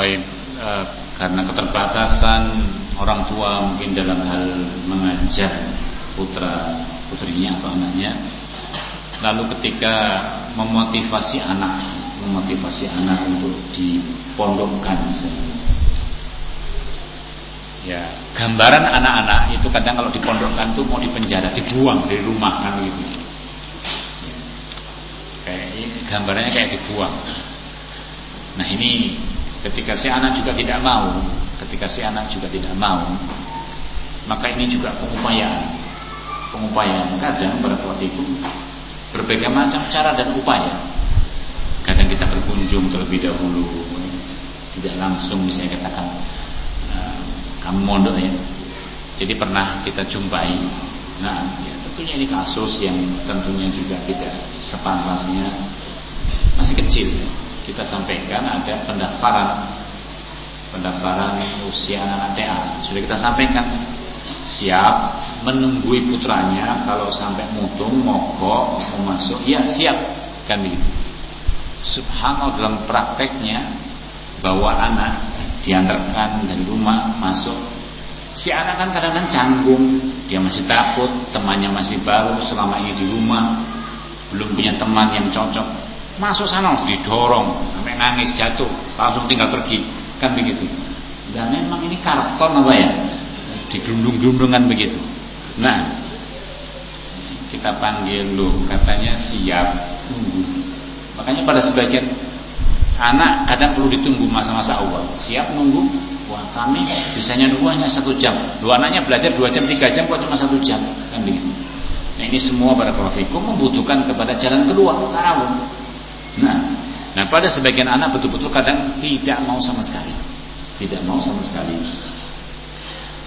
baik eh, karena keterbatasan orang tua mungkin dalam hal mengajar putra putrinya atau anaknya. Lalu ketika memotivasi anak memotivasi anak untuk dipondokkan misalnya. Ya gambaran anak-anak itu kadang kalau dipondokkan tuh mau dipenjara dibuang dari rumah kan gitu. Kayak gambarannya kayak dibuang. Nah ini ketika si anak juga tidak mau ketika si anak juga tidak mau maka ini juga pengupayaan. Pengupayaan. Kadang waktu itu berbagai macam cara dan upaya. Kadang kita berkunjung terlebih dahulu tidak langsung misalnya katakan uh, kamu mondok ya. Jadi pernah kita jumpai nah ya, tentunya ini kasus yang tentunya juga tidak sepantasnya masih kecil. Kita sampaikan ada pendaftaran. Pendaftaran usia anak TA sudah kita sampaikan. Siap menunggui putranya kalau sampai mutung mogok mau masuk. Ya siap. Kan begitu. Subhanallah dalam prakteknya bawa anak diantarkan dari rumah masuk. Si anak kan kadang-kadang canggung. Dia masih takut temannya masih baru selama ini di rumah belum punya teman yang cocok masuk sana didorong sampai nangis jatuh langsung tinggal pergi kan begitu dan memang ini karton apa ya digundung-gundungan begitu. Nah, kita panggil lu, katanya siap tunggu. Makanya pada sebagian anak kadang perlu ditunggu masa-masa awal. Siap nunggu? Wah kami bisanya nunggu hanya satu jam. Dua anaknya belajar dua jam, tiga jam, kok cuma satu jam, kan begitu. Nah ini semua pada fikum membutuhkan kepada jalan keluar, tahu. Nah, nah pada sebagian anak betul-betul kadang tidak mau sama sekali, tidak mau sama sekali.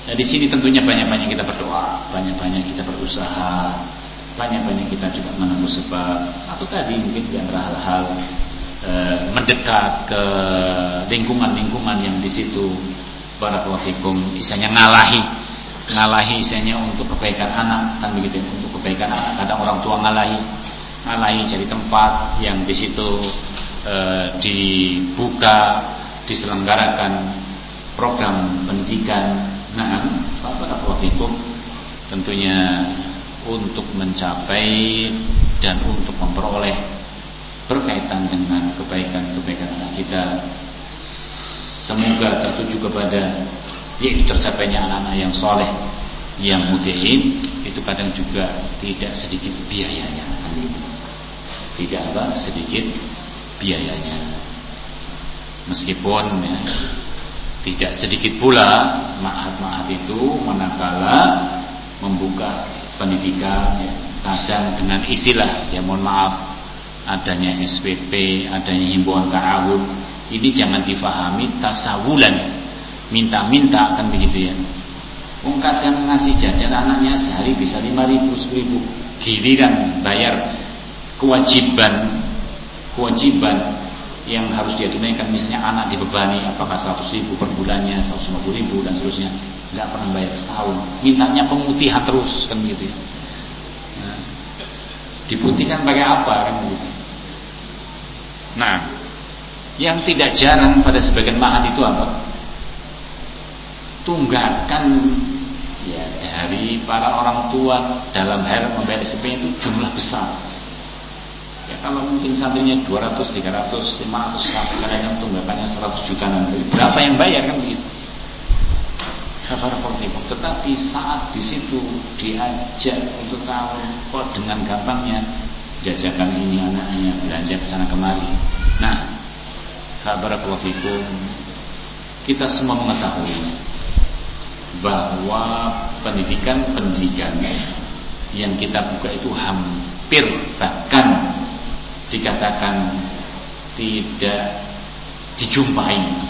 Nah di sini tentunya banyak-banyak kita berdoa, banyak-banyak kita berusaha, banyak-banyak kita juga menempuh sebab. Atau tadi mungkin di antara hal-hal e, mendekat ke lingkungan-lingkungan yang di situ barakallahu isanya ngalahi, ngalahi isanya untuk kebaikan anak kan begitu ya, untuk kebaikan anak. Kadang orang tua ngalahi, ngalahi jadi tempat yang di situ e, dibuka, diselenggarakan program pendidikan. Nah, fikum tentunya untuk mencapai dan untuk memperoleh berkaitan dengan kebaikan-kebaikan kita semoga tertuju kepada yaitu tercapainya anak-anak yang soleh yang mutiin itu kadang juga tidak sedikit biayanya tidak apa sedikit biayanya. Meskipun ya, tidak sedikit pula maaf-maaf itu manakala membuka pendidikan ya, kadang dengan istilah ya mohon maaf adanya SPP, adanya himbauan ta'awun ini jangan difahami tasawulan minta-minta kan begitu ya. Kadang ngasih jajan anaknya sehari bisa 5 ribu, 10 ribu. Giliran bayar kewajiban kewajiban yang harus dia tunaikan. Misalnya anak dibebani apakah 100 ribu per bulannya 150 ribu dan seterusnya. Nggak pernah bayar setahun. Mintanya pemutihan terus kan begitu ya. Nah, pakai apa kan begitu nah yang tidak jarang pada sebagian mahat itu apa? Tunggakan ya dari para orang tua dalam hal membayar SPP itu jumlah besar Ya, kalau mungkin santrinya 200, 300, 500 sampai kadang tunggakannya 100 juta nanti. Berapa yang bayar kan begitu? Tetapi saat di situ diajak untuk tahu kok dengan gampangnya jajakan ini anaknya belanja ke sana kemari. Nah, kabar itu kita semua mengetahui bahwa pendidikan-pendidikan yang kita buka itu hampir bahkan dikatakan tidak dijumpai.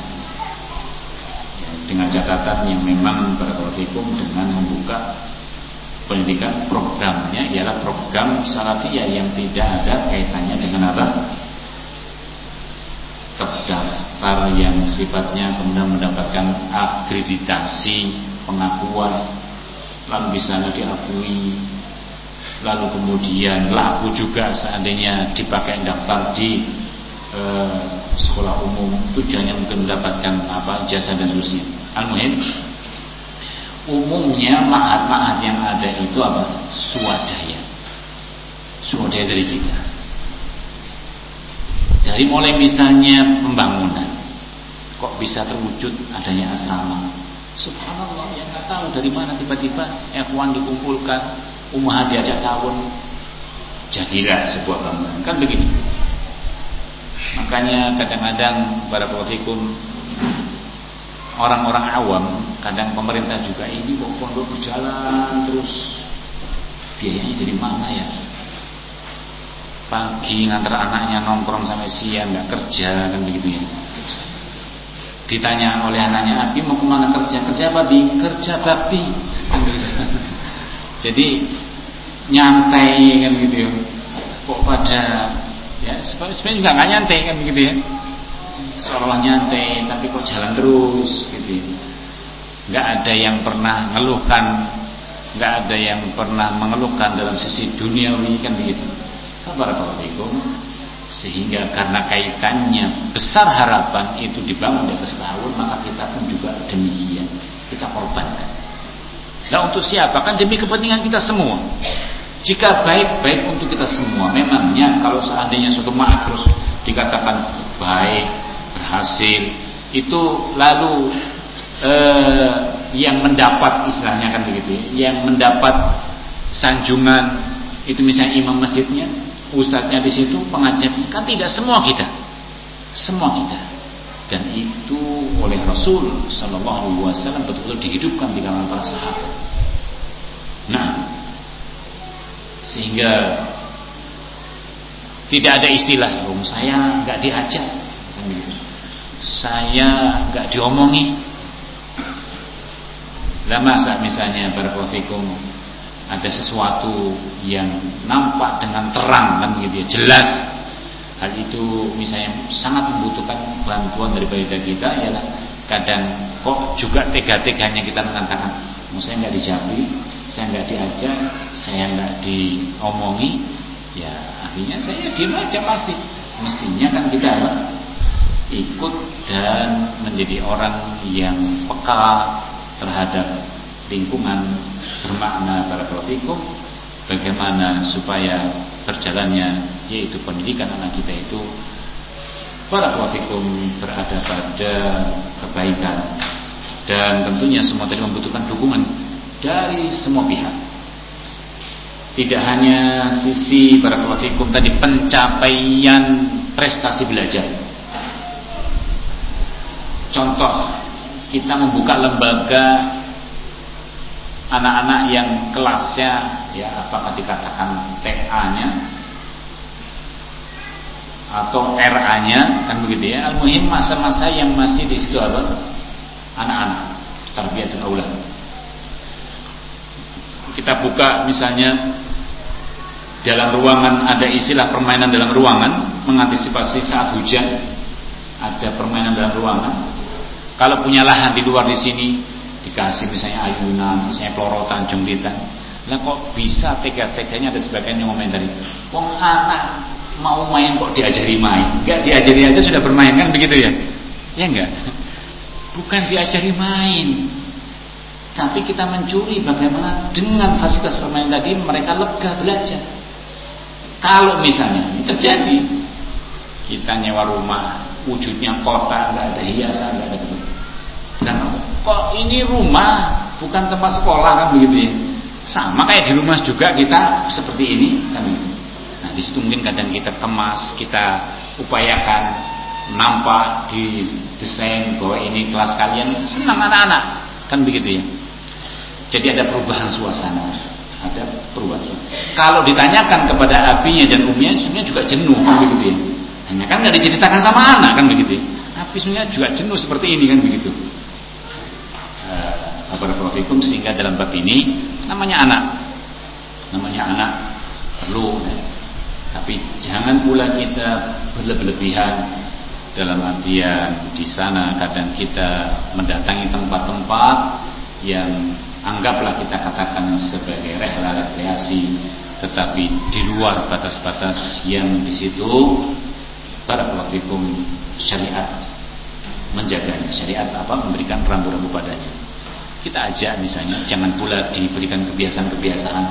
Dengan catatan yang memang berkaitan dengan membuka pendidikan programnya ialah program salafiyah yang tidak ada kaitannya dengan apa? Terdaftar yang sifatnya kemudian mendapatkan akreditasi pengakuan. Lalu bisa diakui lalu kemudian laku juga seandainya dipakai daftar di eh, sekolah umum tujuannya mungkin mendapatkan apa jasa dan seterusnya. Al-muhim umumnya ma'had-ma'had yang ada itu apa? Swadaya. Swadaya dari kita. Dari mulai misalnya pembangunan, kok bisa terwujud adanya asrama? Subhanallah, yang nggak tahu dari mana tiba-tiba F1 dikumpulkan, umat diajak tahun, jadilah sebuah bangunan. Kan begini. Makanya kadang-kadang para politikum orang-orang awam, kadang pemerintah juga ini kok pondok berjalan terus biayanya dari mana ya? Pagi ngantar anaknya nongkrong sampai siang nggak kerja kan begitu ya. Ditanya oleh anaknya, Abi mau ke mana kerja? Kerja apa Bi? Kerja bakti. Jadi nyantai kan gitu ya. Kok pada ya sebenarnya juga nggak nyantai kan begitu ya. Seolah nyantai tapi kok jalan terus gitu. Ya. Nggak ada yang pernah ngeluhkan, nggak ada yang pernah mengeluhkan dalam sisi duniawi kan begitu. Assalamualaikum sehingga karena kaitannya besar harapan itu dibangun di atas tahun maka kita pun juga demikian kita korbankan Nah untuk siapa? Kan demi kepentingan kita semua. Jika baik, baik untuk kita semua. Memangnya kalau seandainya suatu terus dikatakan baik, berhasil, itu lalu eh, yang mendapat istilahnya kan begitu, ya, yang mendapat sanjungan itu misalnya imam masjidnya, ustadznya di situ, pengajarnya kan tidak semua kita, semua kita dan itu oleh Rasul Shallallahu Alaihi Wasallam betul-betul dihidupkan di kalangan para sahabat. Nah, sehingga tidak ada istilah, om saya nggak diajak, saya nggak diomongi. Lah masa misalnya berprofikum ada sesuatu yang nampak dengan terang kan gitu ya, jelas. Hal itu misalnya sangat membutuhkan bantuan daripada kita ya kadang kok juga tega-teganya kita mengatakan saya nggak dijabri saya nggak diajak saya nggak diomongi ya akhirnya saya diam aja pasti. Mestinya kan kita ikut dan menjadi orang yang peka terhadap lingkungan bermakna para politikum bagaimana supaya berjalannya yaitu pendidikan anak kita itu para wafikum berada pada kebaikan. Dan tentunya semua tadi membutuhkan dukungan dari semua pihak tidak hanya sisi para wafikum tadi pencapaian prestasi belajar contoh kita membuka lembaga anak-anak yang kelasnya ya apakah dikatakan TA-nya atau RA-nya kan begitu ya. Al-muhim masa-masa yang masih di situ apa? Anak-anak, tarbiyatul aulad. Kita buka misalnya dalam ruangan ada istilah permainan dalam ruangan mengantisipasi saat hujan ada permainan dalam ruangan. Kalau punya lahan di luar di sini dikasih misalnya ayunan, misalnya pelorotan, jembitan. Lah kok bisa tega-teganya ada sebagian yang komentari, wong anak mau main kok diajari main? Enggak diajari aja sudah bermain kan begitu ya? Ya enggak bukan diajari main tapi kita mencuri bagaimana dengan fasilitas permain tadi mereka lega belajar. Kalau misalnya terjadi kita nyewa rumah wujudnya kota nggak ada hiasan nggak ada gitu dan kok ini rumah bukan tempat sekolah kan begitu ya? Sama kayak di rumah juga kita seperti ini kan begitu. Di situ mungkin kadang kita kemas, kita upayakan nampak di desain bahwa ini kelas kalian. Senang anak-anak kan begitu ya. Jadi ada perubahan suasana, ada perubahan. Suasana. Kalau ditanyakan kepada apinya dan umnya, sebenarnya juga jenuh kan begitu ya. Hanya kan nggak diceritakan sama anak kan begitu. Ya. Sebenarnya juga jenuh seperti ini kan begitu. Uh, sehingga dalam bab ini namanya anak, namanya anak perlu ya, tapi jangan pula kita berlebihan dalam artian di sana kadang kita mendatangi tempat-tempat yang anggaplah kita katakan sebagai rehla rekreasi tetapi di luar batas-batas yang di situ barakallahu syariat menjaganya. Syariat apa? Memberikan rambu-rambu padanya. Kita ajak misalnya jangan pula diberikan kebiasaan-kebiasaan.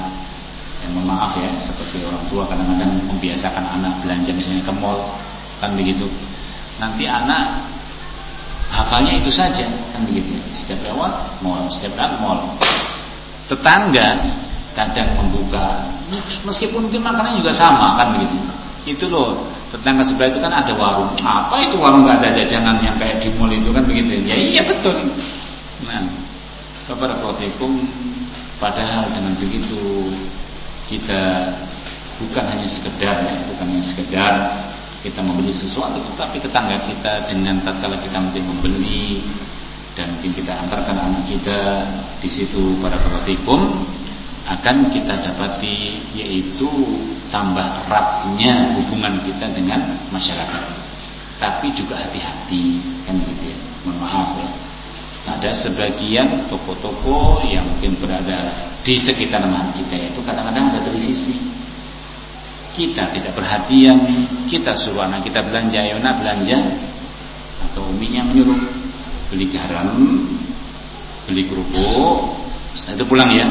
Yang maaf ya seperti orang tua kadang-kadang membiasakan anak belanja misalnya ke mall kan begitu nanti anak hafalnya itu saja kan begitu. Setiap lewat mall. Setiap lewat mall. Tetangga kadang membuka meskipun mungkin makanannya juga sama kan begitu. Itu loh tetangga sebelah itu kan ada warung. Apa itu warung nggak ada jajanan yang kayak di mall itu kan begitu? Ya iya betul. Nah kepada Assalamualaikum padahal dengan begitu kita bukan hanya sekedar ya, bukan hanya sekedar kita membeli sesuatu tetapi tetangga kita dengan tatkala kita mungkin membeli dan mungkin kita antarkan anak kita di situ pada praktikum akan kita dapati yaitu tambah eratnya hubungan kita dengan masyarakat. Tapi juga hati-hati kan gitu ya? Mohon maaf ya. Ada sebagian toko-toko yang mungkin berada di sekitar rumah kita itu kadang-kadang ada televisi kita tidak perhatian kita suruh anak kita belanja ya nak belanja. Atau uminya menyuruh beli garam beli kerupuk. Setelah itu pulang ya.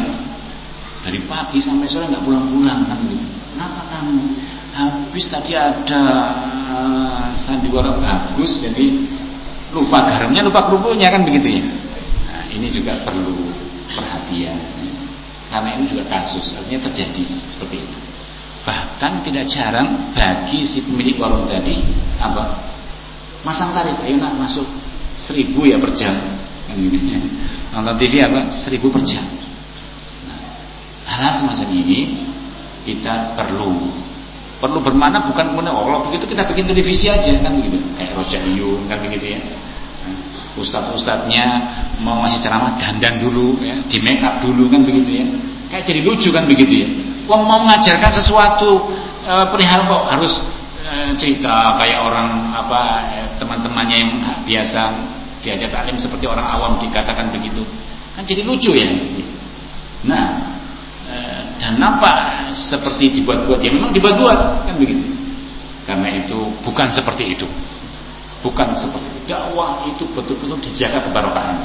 Dari pagi sampai sore nggak pulang-pulang kan kenapa kamu habis tadi ada uh, sandiwara bagus jadi lupa garamnya lupa kerupuknya kan begitu ya. Nah, ini juga perlu perhatian. Karena ini juga kasus artinya terjadi seperti itu Bahkan tidak jarang bagi si pemilik warung tadi apa? Masang tarif, ayo nak masuk seribu ya per jam. Kan gitu ya. Nonton TV apa? Seribu per jam. Nah, hal semacam ini kita perlu perlu bermana bukan kemudian oh, kalau begitu kita bikin televisi aja kan gitu kayak Roja Iyun kan begitu ya Ustadz-ustadznya mau ngasih ceramah dandan dulu ya, di make up dulu kan begitu ya kayak jadi lucu kan begitu ya Wong mau mengajarkan sesuatu e, perihal kok harus e, cerita kayak orang apa e, teman-temannya yang biasa diajak taklim seperti orang awam dikatakan begitu. Kan jadi lucu ya. Nah e, dan nampak seperti dibuat-buat? Ya memang dibuat-buat kan begitu. Karena itu bukan seperti itu. Bukan seperti itu. Dakwah itu betul-betul dijaga kebarokahan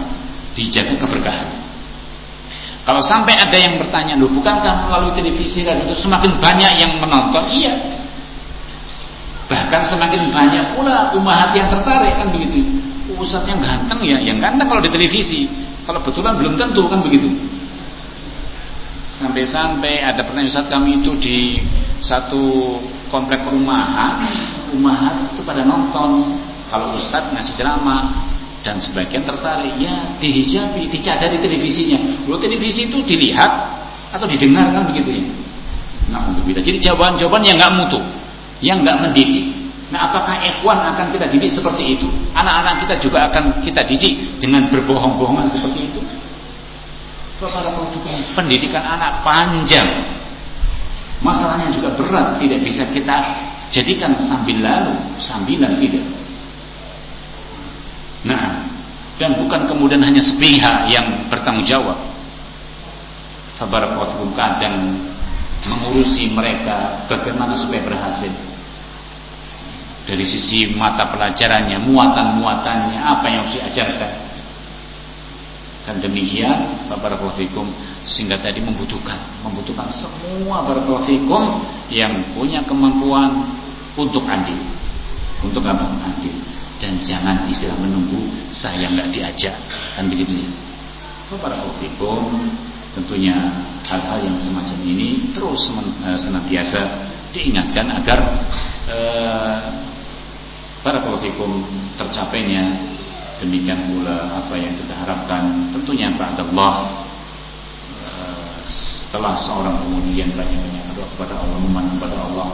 dijaga keberkahan kalau sampai ada yang bertanya, loh bukankah melalui televisi dan itu semakin banyak yang menonton? Iya. Bahkan semakin banyak pula umat yang tertarik kan begitu. Ustaz yang ganteng ya, yang ganteng kalau di televisi. Kalau betulan belum tentu kan begitu. Sampai-sampai ada pertanyaan Ustaz kami itu di satu komplek perumahan, umat itu pada nonton. Kalau Ustaz ngasih ceramah, dan sebagian tertarik ya dihijabi dicadari televisinya. Kalau televisi itu dilihat atau didengarkan begitu ya. Nah untuk kita jadi jawaban-jawaban yang nggak mutu yang nggak mendidik. Nah apakah ikhwan akan kita didik seperti itu? Anak-anak kita juga akan kita didik dengan berbohong-bohongan seperti itu? Pendidikan anak panjang. Masalahnya juga berat tidak bisa kita jadikan sambil lalu sambilan tidak Nah, dan bukan kemudian hanya sepihak yang bertanggung jawab. Tabarakallahu kadang mengurusi mereka bagaimana supaya berhasil. Dari sisi mata pelajarannya, muatan-muatannya, apa yang harus diajarkan. Dan demikian, fikum sehingga tadi membutuhkan membutuhkan semua fikum yang punya kemampuan untuk adil. Untuk apa? Adil dan jangan istilah menunggu saya nggak diajak. Kan begitu ya? Para kofikum tentunya hal-hal yang semacam ini terus eh, senantiasa diingatkan agar eh, para kofikum tercapainya. Demikian pula apa yang kita harapkan. Tentunya Pak Allah eh, setelah seorang kemudian banyak-banyak berdoa kepada Allah memohon kepada Allah.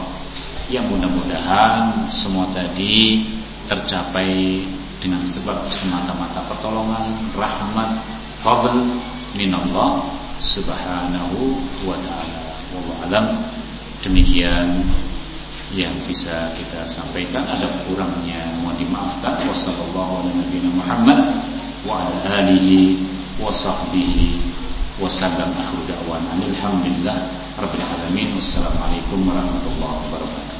Yang mudah-mudahan semua tadi tercapai dengan sebab semata-mata pertolongan, rahmat, fadl minallah subhanahu wa ta'ala. Wallahu alam. Demikian yang bisa kita sampaikan. Ada kurangnya mohon dimaafkan. Wasallallahu ala Muhammad wa ala alihi wa sahbihi wa sallam. Akhiru da'wan alhamdulillah. Rabbil alamin. Wassalamualaikum warahmatullahi wabarakatuh